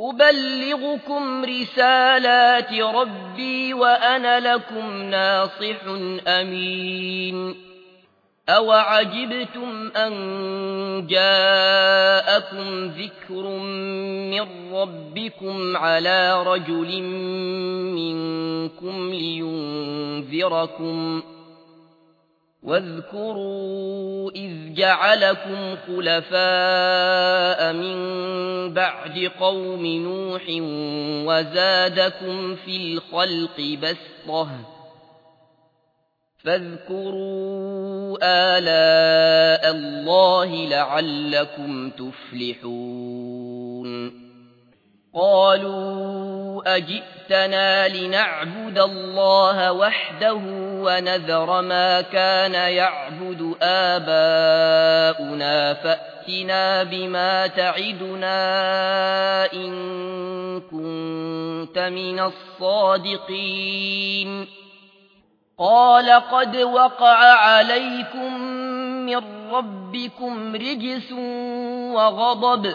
أبلغكم رسالات ربي وأنا لكم ناصح أمين أوعجبتم أن جاءكم ذكر من ربكم على رجل منكم لينذركم واذكروا إذ جعلكم خلفاء من بعد قوم نوح وزادكم في الخلق بسطة فاذكروا آلاء الله لعلكم تفلحون قالوا أجئتنا لنعبد الله وحده ونذر ما كان يعبد آباؤنا فأتنا بما تعدنا إن كنت من الصادقين قال قد وقع عليكم من ربكم رجس وغضب